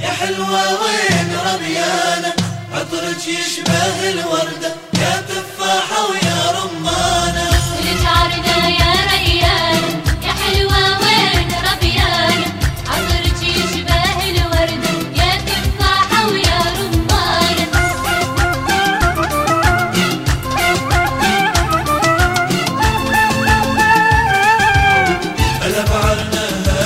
يا حلوة وين رميانة؟ عطرك يشبه الوردة يا تفاحة ويا رمانة. لشعرنا يا يا حلوة وين رميانة؟ عطرك يشبه الوردة يا تفاحة ويا رمانة. ألا بعرناها